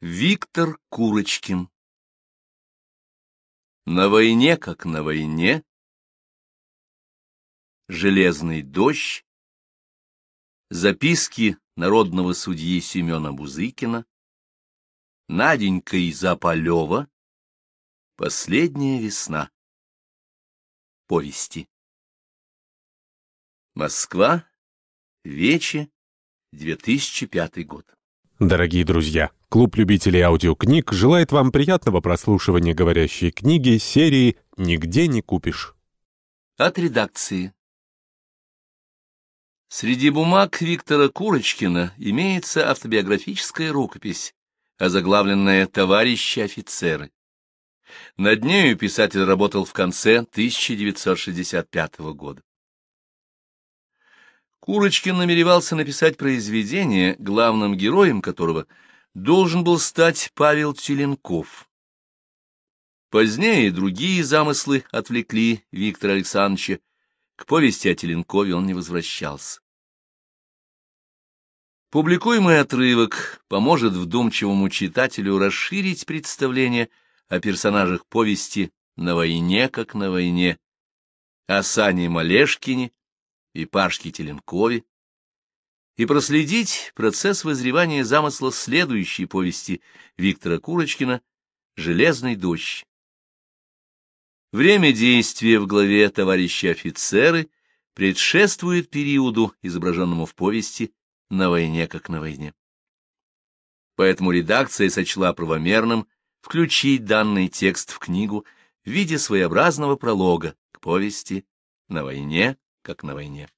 Виктор Курочкин. На войне, как на войне, Железный дождь, Записки народного судьи Семена Бузыкина, Наденька из Заполева, Последняя весна. Повести. Москва, Вече, 2005 год. Дорогие друзья, клуб любителей аудиокниг желает вам приятного прослушивания говорящей книги серии «Нигде не купишь». От редакции. Среди бумаг Виктора Курочкина имеется автобиографическая рукопись, озаглавленная «Товарищи офицеры». Над нею писатель работал в конце 1965 года. Курочкин намеревался написать произведение, главным героем которого должен был стать Павел Теленков. Позднее другие замыслы отвлекли Виктора Александровича. К повести о Теленкове он не возвращался. Публикуемый отрывок поможет вдумчивому читателю расширить представление о персонажах повести «На войне, как на войне», о Сане Малешкине и Пашке Теленкове, и проследить процесс вызревания замысла следующей повести Виктора Курочкина «Железный дождь». Время действия в главе «Товарищи офицеры» предшествует периоду, изображенному в повести «На войне, как на войне». Поэтому редакция сочла правомерным включить данный текст в книгу в виде своеобразного пролога к повести «На войне, как на войне.